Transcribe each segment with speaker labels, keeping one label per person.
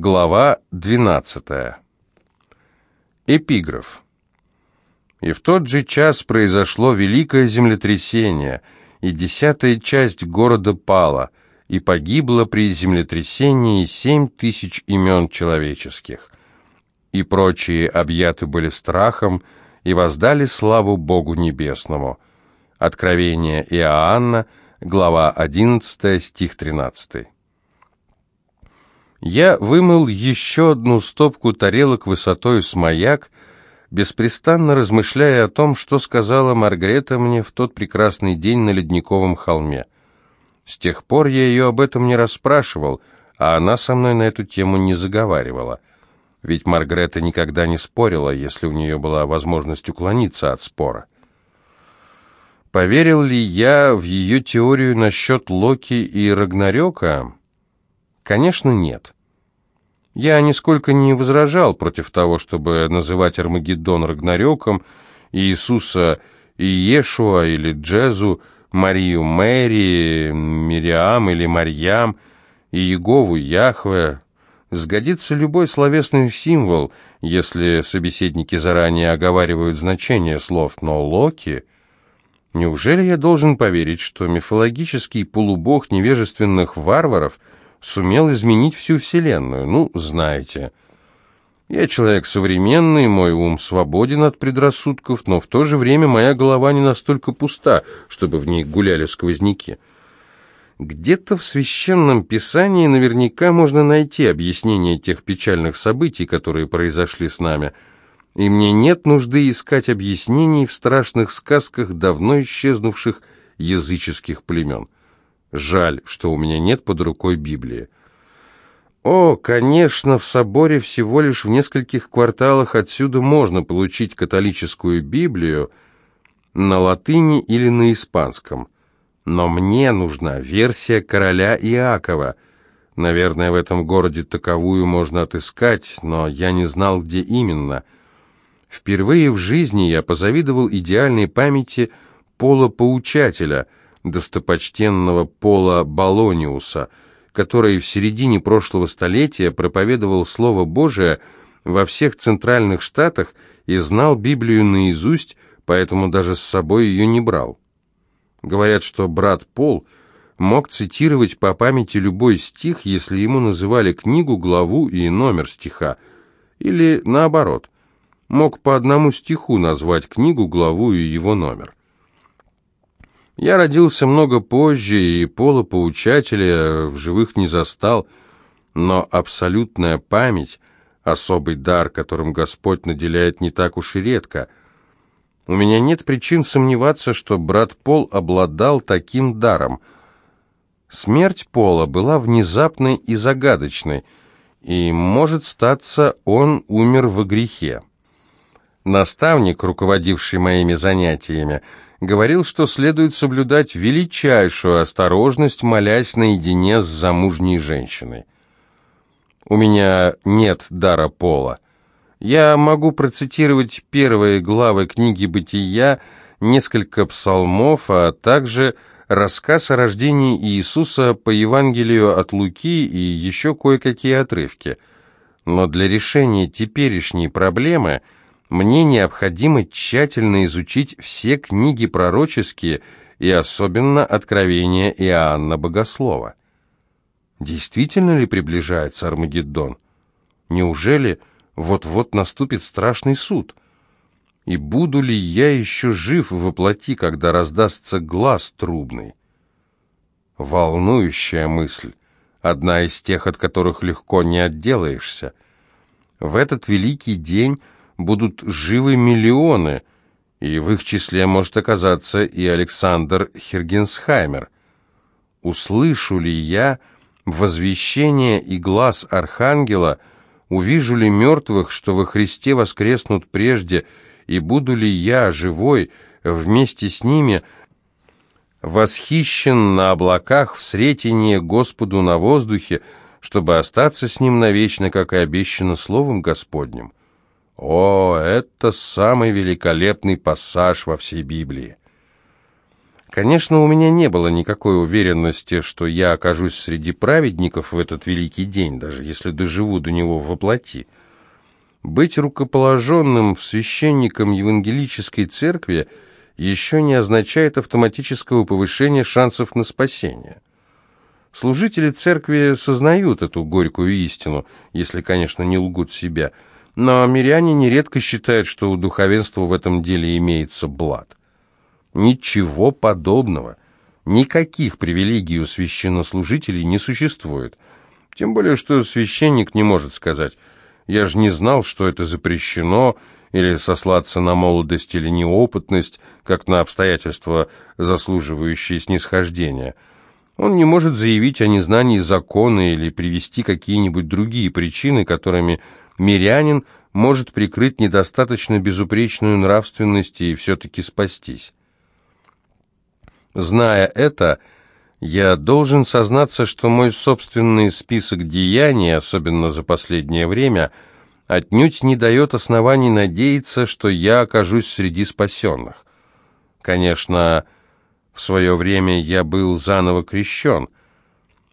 Speaker 1: Глава 12. Эпиграф. И в тот же час произошло великое землетрясение, и десятая часть города пала, и погибло при землетрясении семь тысяч имен человеческих. И прочие объяты были страхом, и воздали славу Богу Небесному. Откровение Иоанна, глава 11, стих 13. Я вымыл еще одну стопку тарелок высотой с маяк, беспрестанно размышляя о том, что сказала Маргарета мне в тот прекрасный день на Ледниковом холме. С тех пор я ее об этом не расспрашивал, а она со мной на эту тему не заговаривала. Ведь Маргарета никогда не спорила, если у нее была возможность уклониться от спора. Поверил ли я в ее теорию насчет Локи и Рагнарёка? Конечно, нет. Я нисколько не возражал против того, чтобы называть Армагеддон Рагнарёком, Иисуса Иешуа или Джезу, Марию Мэри, Мириам или Марьям, и Егову Яхве. Сгодится любой словесный символ, если собеседники заранее оговаривают значение слов, но Локи... Неужели я должен поверить, что мифологический полубог невежественных варваров — сумел изменить всю Вселенную. Ну, знаете. Я человек современный, мой ум свободен от предрассудков, но в то же время моя голова не настолько пуста, чтобы в ней гуляли сквозняки. Где-то в священном писании наверняка можно найти объяснение тех печальных событий, которые произошли с нами, и мне нет нужды искать объяснений в страшных сказках давно исчезнувших языческих племен. Жаль, что у меня нет под рукой Библии. О, конечно, в соборе всего лишь в нескольких кварталах отсюда можно получить католическую Библию на латыни или на испанском. Но мне нужна версия короля Иакова. Наверное, в этом городе таковую можно отыскать, но я не знал, где именно. Впервые в жизни я позавидовал идеальной памяти Пола Поучателя — достопочтенного Пола Балониуса, который в середине прошлого столетия проповедовал Слово Божие во всех центральных штатах и знал Библию наизусть, поэтому даже с собой ее не брал. Говорят, что брат Пол мог цитировать по памяти любой стих, если ему называли книгу, главу и номер стиха, или наоборот, мог по одному стиху назвать книгу, главу и его номер. Я родился много позже, и Пола Поучателя в живых не застал, но абсолютная память — особый дар, которым Господь наделяет не так уж и редко. У меня нет причин сомневаться, что брат Пол обладал таким даром. Смерть Пола была внезапной и загадочной, и, может статься, он умер во грехе. Наставник, руководивший моими занятиями, — говорил, что следует соблюдать величайшую осторожность, молясь наедине с замужней женщиной. У меня нет дара пола. Я могу процитировать первые главы книги «Бытия», несколько псалмов, а также рассказ о рождении Иисуса по Евангелию от Луки и еще кое-какие отрывки. Но для решения теперешней проблемы – мне необходимо тщательно изучить все книги пророческие и особенно Откровение Иоанна Богослова. Действительно ли приближается Армагеддон? Неужели вот-вот наступит страшный суд? И буду ли я еще жив в воплоти, когда раздастся глаз трубный? Волнующая мысль, одна из тех, от которых легко не отделаешься. В этот великий день будут живы миллионы, и в их числе может оказаться и Александр Хергенсхаймер. Услышу ли я возвещение и глаз Архангела, увижу ли мертвых, что во Христе воскреснут прежде, и буду ли я, живой, вместе с ними, восхищен на облаках в сретении Господу на воздухе, чтобы остаться с Ним навечно, как и обещано Словом Господним. О, это самый великолепный пассаж во всей Библии. Конечно, у меня не было никакой уверенности, что я окажусь среди праведников в этот великий день, даже если доживу до него воплоти. Быть рукоположенным в священником евангелической церкви еще не означает автоматического повышения шансов на спасение. Служители церкви сознают эту горькую истину, если, конечно, не лгут себя, но миряне нередко считают, что у духовенства в этом деле имеется блат. Ничего подобного. Никаких привилегий у священнослужителей не существует. Тем более, что священник не может сказать «я же не знал, что это запрещено», или сослаться на молодость или неопытность, как на обстоятельства, заслуживающие снисхождения. Он не может заявить о незнании закона или привести какие-нибудь другие причины, которыми мирянин может прикрыть недостаточно безупречную нравственность и все-таки спастись. Зная это, я должен сознаться, что мой собственный список деяний, особенно за последнее время, отнюдь не дает оснований надеяться, что я окажусь среди спасенных. Конечно, в свое время я был заново крещен.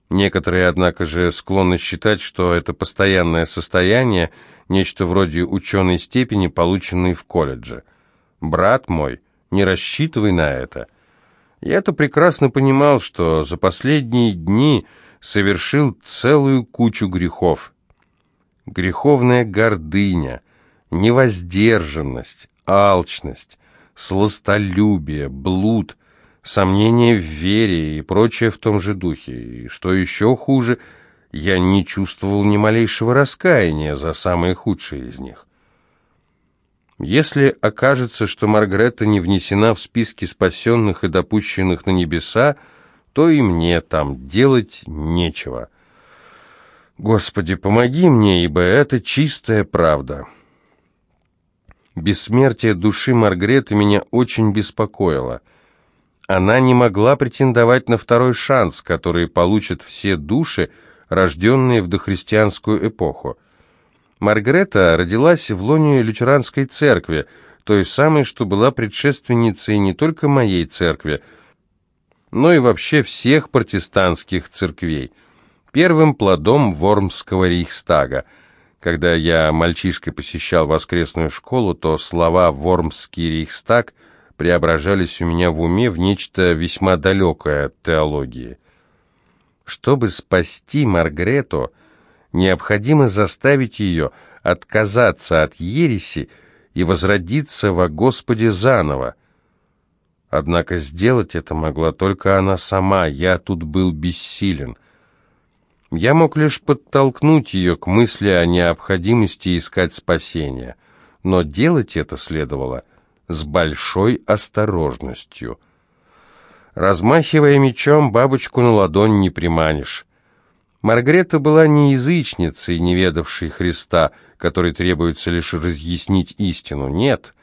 Speaker 1: Некоторые, однако же, склонны считать, что это постоянное состояние, нечто вроде ученой степени, полученной в колледже. Брат мой, не рассчитывай на это. Я-то прекрасно понимал, что за последние дни совершил целую кучу грехов. Греховная гордыня, невоздержанность, алчность, сластолюбие, блуд, сомнение в вере и прочее в том же духе. И что еще хуже, я не чувствовал ни малейшего раскаяния за самые худшие из них. Если окажется, что Маргарета не внесена в списки спасенных и допущенных на небеса, то и мне там делать нечего. Господи, помоги мне, ибо это чистая правда. Бессмертие души Маргареты меня очень беспокоило. Она не могла претендовать на второй шанс, который получат все души, рожденные в дохристианскую эпоху. Маргарета родилась в лоне лютеранской церкви, той самой, что была предшественницей не только моей церкви, но и вообще всех протестантских церквей, первым плодом Вормского рейхстага. Когда я мальчишкой посещал воскресную школу, то слова «Вормский рейхстаг» преображались у меня в уме в нечто весьма далекое от теологии. Чтобы спасти Маргарету, необходимо заставить ее отказаться от ереси и возродиться во Господе заново. Однако сделать это могла только она сама, я тут был бессилен. Я мог лишь подтолкнуть ее к мысли о необходимости искать спасения, но делать это следовало с большой осторожностью. Размахивая мечом, бабочку на ладонь не приманишь. Маргарета была не язычницей, не ведавшей Христа, которой требуется лишь разъяснить истину. Нет,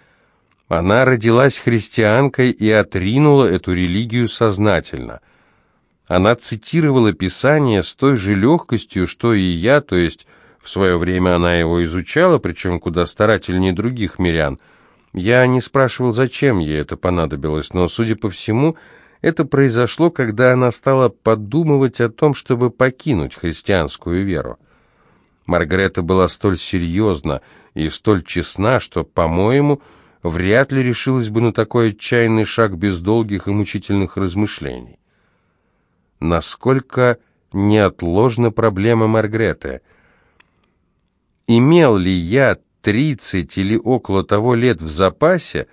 Speaker 1: она родилась христианкой и отринула эту религию сознательно. Она цитировала Писание с той же легкостью, что и я, то есть в свое время она его изучала, причем куда старательнее других мирян. Я не спрашивал, зачем ей это понадобилось, но, судя по всему, это произошло, когда она стала подумывать о том, чтобы покинуть христианскую веру. Маргарета была столь серьезна и столь честна, что, по-моему, вряд ли решилась бы на такой отчаянный шаг без долгих и мучительных размышлений. Насколько неотложна проблема Маргареты? Имел ли я тридцать или около того лет в запасе,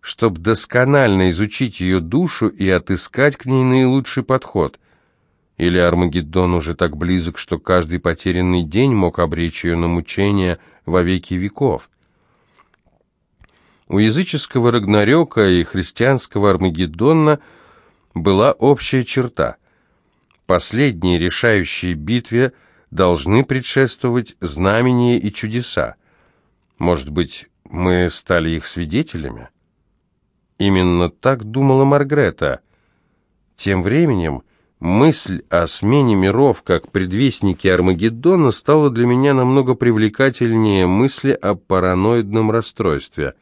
Speaker 1: чтобы досконально изучить ее душу и отыскать к ней наилучший подход. Или Армагеддон уже так близок, что каждый потерянный день мог обречь ее на мучения во веки веков. У языческого Рагнарёка и христианского Армагеддона была общая черта. Последние решающие битве должны предшествовать знамения и чудеса. Может быть, мы стали их свидетелями? Именно так думала Маргрета. Тем временем мысль о смене миров как предвестники Армагеддона стала для меня намного привлекательнее мысли о параноидном расстройстве.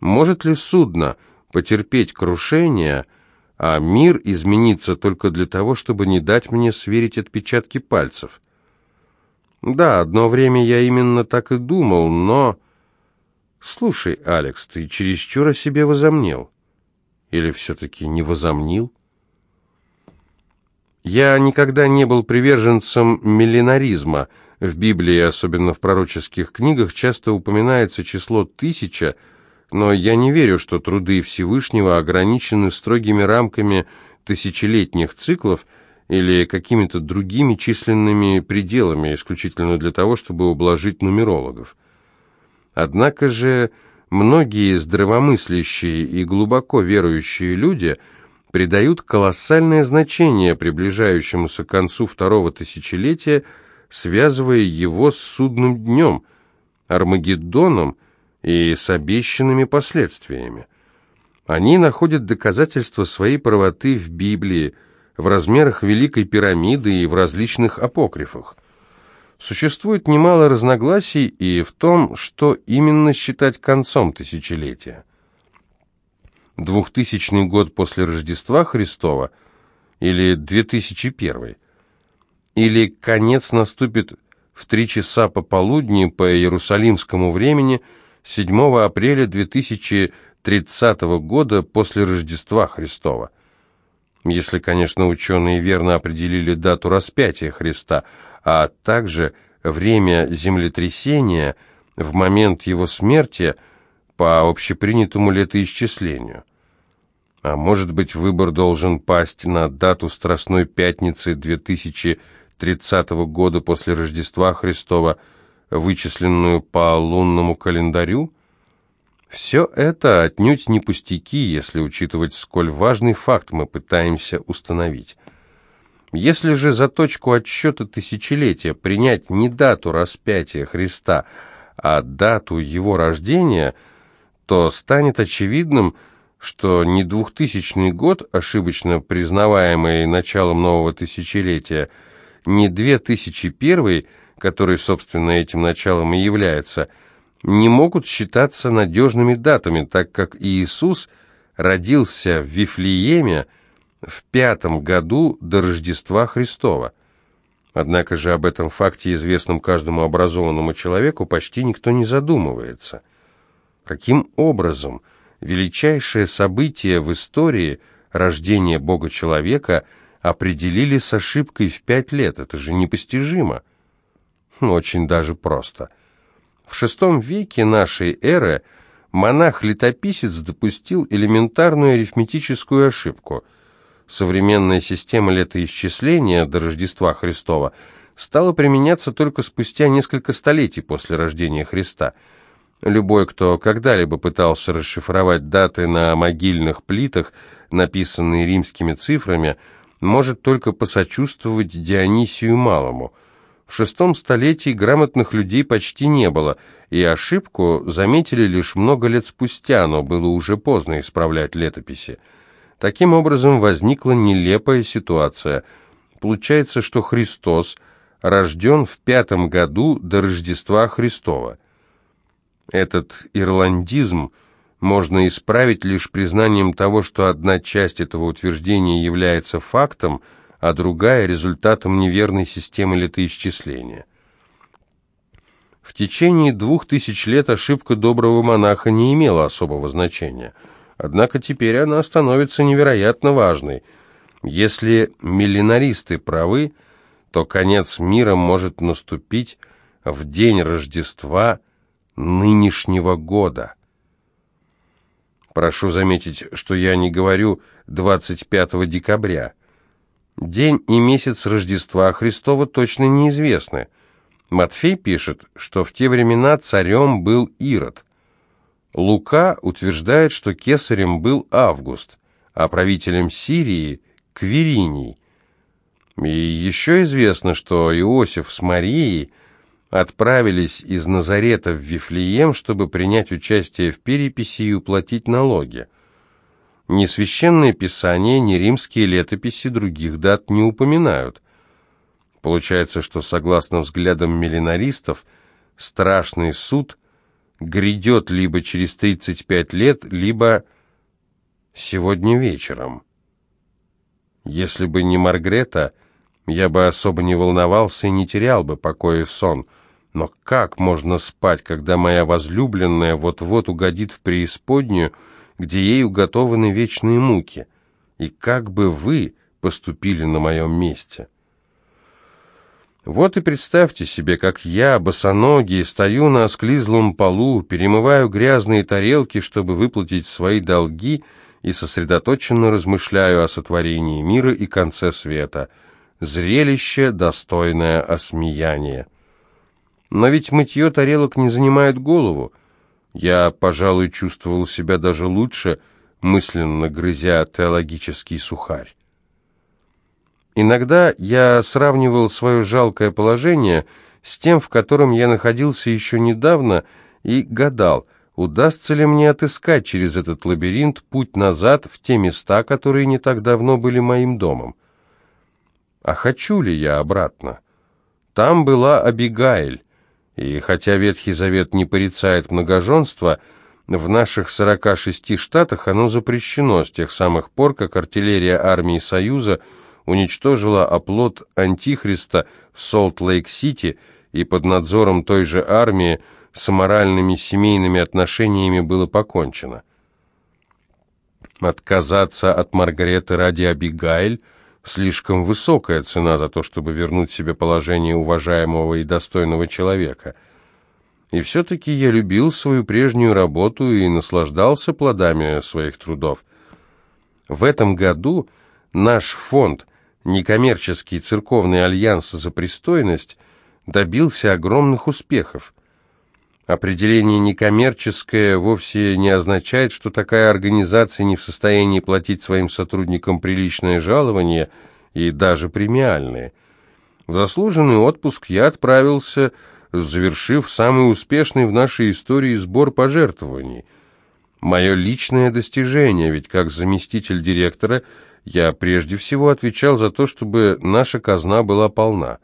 Speaker 1: Может ли судно потерпеть крушение, а мир изменится только для того, чтобы не дать мне сверить отпечатки пальцев. Да, одно время я именно так и думал, но... Слушай, Алекс, ты чересчур о себе возомнил. Или все-таки не возомнил? Я никогда не был приверженцем миллинаризма. В Библии, особенно в пророческих книгах, часто упоминается число тысяча, но я не верю, что труды Всевышнего ограничены строгими рамками тысячелетних циклов или какими-то другими численными пределами, исключительно для того, чтобы ублажить нумерологов. Однако же многие здравомыслящие и глубоко верующие люди придают колоссальное значение приближающемуся к концу второго тысячелетия, связывая его с судным днем, Армагеддоном и с обещанными последствиями. Они находят доказательства своей правоты в Библии, в размерах Великой пирамиды и в различных апокрифах. Существует немало разногласий и в том, что именно считать концом тысячелетия. Двухтысячный год после Рождества Христова или 2001 или конец наступит в три часа пополудни по иерусалимскому времени – 7 апреля 2030 года после Рождества Христова. Если, конечно, ученые верно определили дату распятия Христа, а также время землетрясения в момент его смерти по общепринятому летоисчислению. А может быть, выбор должен пасть на дату Страстной Пятницы 2030 года после Рождества Христова – вычисленную по лунному календарю? Все это отнюдь не пустяки, если учитывать, сколь важный факт мы пытаемся установить. Если же за точку отсчета тысячелетия принять не дату распятия Христа, а дату его рождения, то станет очевидным, что не двухтысячный год, ошибочно признаваемый началом нового тысячелетия, не две тысячи первый – который, собственно, этим началом и является, не могут считаться надежными датами, так как Иисус родился в Вифлееме в пятом году до Рождества Христова. Однако же об этом факте, известном каждому образованному человеку, почти никто не задумывается. Каким образом величайшее событие в истории рождения Бога-человека определили с ошибкой в пять лет? Это же непостижимо. Очень даже просто. В VI веке нашей эры монах-летописец допустил элементарную арифметическую ошибку. Современная система летоисчисления до Рождества Христова стала применяться только спустя несколько столетий после рождения Христа. Любой, кто когда-либо пытался расшифровать даты на могильных плитах, написанные римскими цифрами, может только посочувствовать Дионисию Малому – в шестом столетии грамотных людей почти не было, и ошибку заметили лишь много лет спустя, но было уже поздно исправлять летописи. Таким образом возникла нелепая ситуация. Получается, что Христос рожден в пятом году до Рождества Христова. Этот ирландизм можно исправить лишь признанием того, что одна часть этого утверждения является фактом – а другая – результатом неверной системы летоисчисления. В течение двух тысяч лет ошибка доброго монаха не имела особого значения, однако теперь она становится невероятно важной. Если миллинаристы правы, то конец мира может наступить в день Рождества нынешнего года. Прошу заметить, что я не говорю 25 декабря. День и месяц Рождества Христова точно неизвестны. Матфей пишет, что в те времена царем был Ирод. Лука утверждает, что кесарем был Август, а правителем Сирии – Квириний. И еще известно, что Иосиф с Марией отправились из Назарета в Вифлеем, чтобы принять участие в переписи и уплатить налоги. Ни священное писание, ни римские летописи других дат не упоминают. Получается, что, согласно взглядам миллинаристов, страшный суд грядет либо через 35 лет, либо сегодня вечером. Если бы не Маргрета, я бы особо не волновался и не терял бы покоя и сон. Но как можно спать, когда моя возлюбленная вот-вот угодит в преисподнюю, где ей уготованы вечные муки? И как бы вы поступили на моем месте?» Вот и представьте себе, как я, босоногий, стою на осклизлом полу, перемываю грязные тарелки, чтобы выплатить свои долги, и сосредоточенно размышляю о сотворении мира и конце света. Зрелище, достойное осмеяния. Но ведь мытье тарелок не занимает голову. Я, пожалуй, чувствовал себя даже лучше, мысленно грызя теологический сухарь. Иногда я сравнивал свое жалкое положение с тем, в котором я находился еще недавно, и гадал, удастся ли мне отыскать через этот лабиринт путь назад в те места, которые не так давно были моим домом. А хочу ли я обратно? Там была Абигаэль, и хотя Ветхий Завет не порицает многоженство, в наших 46 штатах оно запрещено с тех самых пор, как артиллерия армии Союза – уничтожила оплот Антихриста в Солт-Лейк-Сити и под надзором той же армии с аморальными семейными отношениями было покончено. Отказаться от Маргареты ради Абигайль – слишком высокая цена за то, чтобы вернуть себе положение уважаемого и достойного человека. И все-таки я любил свою прежнюю работу и наслаждался плодами своих трудов. В этом году наш фонд некоммерческий церковный альянс за пристойность добился огромных успехов. Определение «некоммерческое» вовсе не означает, что такая организация не в состоянии платить своим сотрудникам приличное жалование и даже премиальные. В заслуженный отпуск я отправился, завершив самый успешный в нашей истории сбор пожертвований. Мое личное достижение, ведь как заместитель директора – я прежде всего отвечал за то, чтобы наша казна была полна.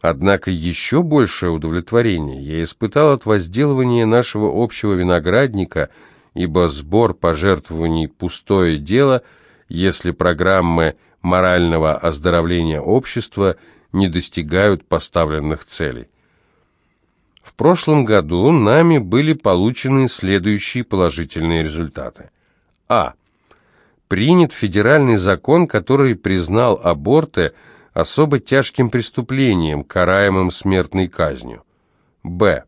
Speaker 1: Однако еще большее удовлетворение я испытал от возделывания нашего общего виноградника, ибо сбор пожертвований – пустое дело, если программы морального оздоровления общества не достигают поставленных целей. В прошлом году нами были получены следующие положительные результаты. А принят федеральный закон, который признал аборты особо тяжким преступлением, караемым смертной казнью. Б.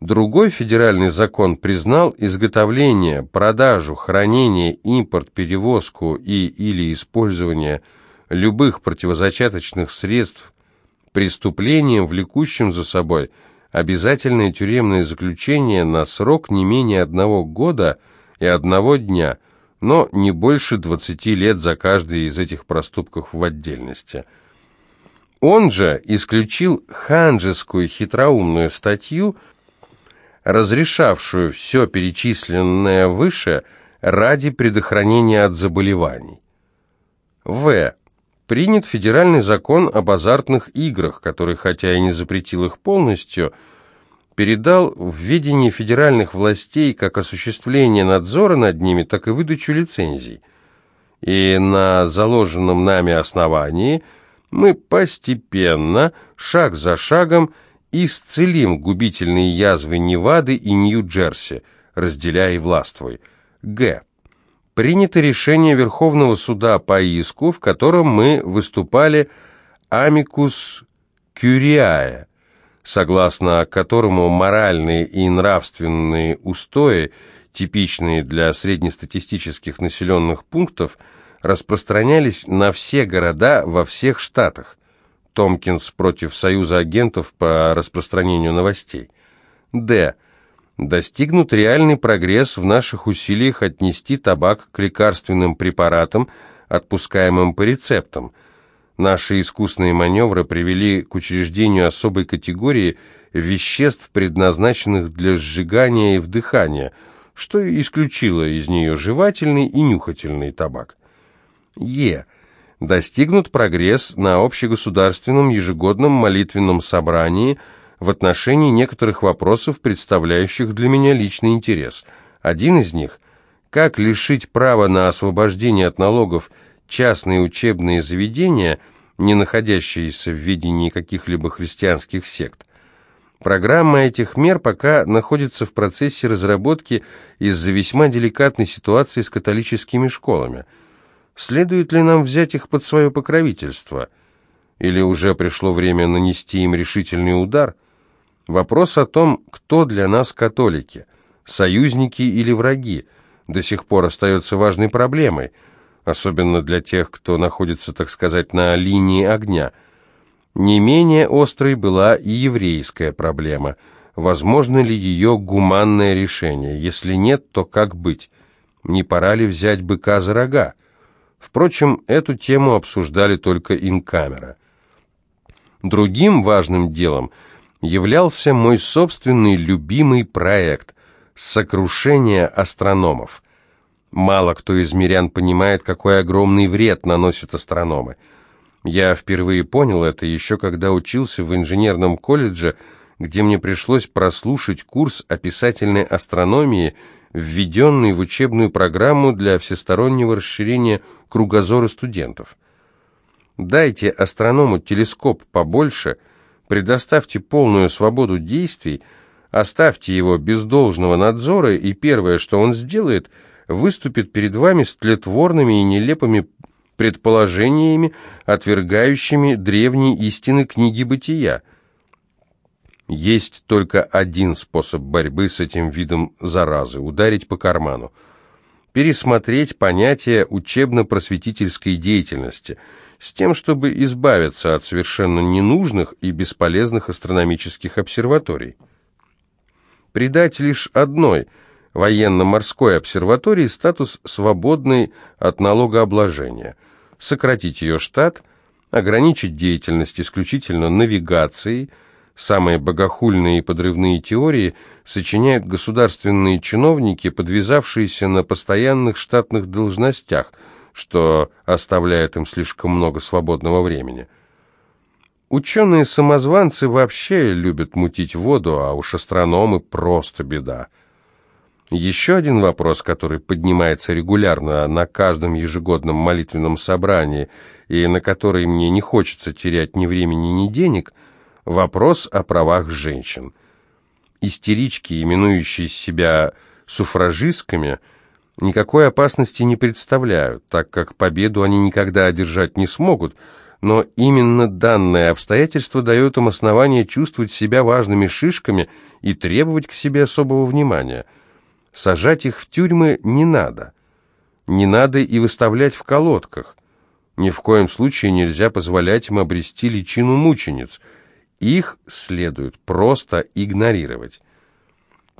Speaker 1: Другой федеральный закон признал изготовление, продажу, хранение, импорт, перевозку и или использование любых противозачаточных средств преступлением, влекущим за собой обязательное тюремное заключение на срок не менее одного года и одного дня – но не больше 20 лет за каждый из этих проступков в отдельности. Он же исключил ханжескую хитроумную статью, разрешавшую все перечисленное выше ради предохранения от заболеваний. В. Принят федеральный закон об азартных играх, который, хотя и не запретил их полностью, передал в ведение федеральных властей как осуществление надзора над ними, так и выдачу лицензий. И на заложенном нами основании мы постепенно, шаг за шагом, исцелим губительные язвы Невады и Нью-Джерси, разделяя и властвуй. Г. Принято решение Верховного суда по иску, в котором мы выступали амикус кюриая, согласно которому моральные и нравственные устои, типичные для среднестатистических населенных пунктов, распространялись на все города во всех штатах. Томкинс против Союза агентов по распространению новостей. Д. Достигнут реальный прогресс в наших усилиях отнести табак к лекарственным препаратам, отпускаемым по рецептам – Наши искусные маневры привели к учреждению особой категории веществ, предназначенных для сжигания и вдыхания, что исключило из нее жевательный и нюхательный табак. Е. Достигнут прогресс на общегосударственном ежегодном молитвенном собрании в отношении некоторых вопросов, представляющих для меня личный интерес. Один из них – как лишить права на освобождение от налогов – частные учебные заведения, не находящиеся в видении каких-либо христианских сект. Программа этих мер пока находится в процессе разработки из-за весьма деликатной ситуации с католическими школами. Следует ли нам взять их под свое покровительство? Или уже пришло время нанести им решительный удар? Вопрос о том, кто для нас католики, союзники или враги, до сих пор остается важной проблемой, особенно для тех, кто находится, так сказать, на линии огня – не менее острой была и еврейская проблема. Возможно ли ее гуманное решение? Если нет, то как быть? Не пора ли взять быка за рога? Впрочем, эту тему обсуждали только инкамера. Другим важным делом являлся мой собственный любимый проект «Сокрушение астрономов». Мало кто из мирян понимает, какой огромный вред наносят астрономы – я впервые понял это еще когда учился в инженерном колледже, где мне пришлось прослушать курс описательной астрономии, введенный в учебную программу для всестороннего расширения кругозора студентов. Дайте астроному телескоп побольше, предоставьте полную свободу действий, оставьте его без должного надзора, и первое, что он сделает, выступит перед вами с тлетворными и нелепыми предположениями, отвергающими древние истины книги бытия. Есть только один способ борьбы с этим видом заразы – ударить по карману. Пересмотреть понятие учебно-просветительской деятельности с тем, чтобы избавиться от совершенно ненужных и бесполезных астрономических обсерваторий. Придать лишь одной – военно-морской обсерватории статус свободной от налогообложения – сократить ее штат, ограничить деятельность исключительно навигацией, самые богохульные и подрывные теории сочиняют государственные чиновники, подвязавшиеся на постоянных штатных должностях, что оставляет им слишком много свободного времени. Ученые-самозванцы вообще любят мутить воду, а уж астрономы просто беда. Еще один вопрос, который поднимается регулярно на каждом ежегодном молитвенном собрании и на который мне не хочется терять ни времени, ни денег, вопрос о правах женщин. Истерички, именующие себя суфражистками, никакой опасности не представляют, так как победу они никогда одержать не смогут, но именно данное обстоятельство дает им основание чувствовать себя важными шишками и требовать к себе особого внимания – Сажать их в тюрьмы не надо. Не надо и выставлять в колодках. Ни в коем случае нельзя позволять им обрести личину мучениц. Их следует просто игнорировать.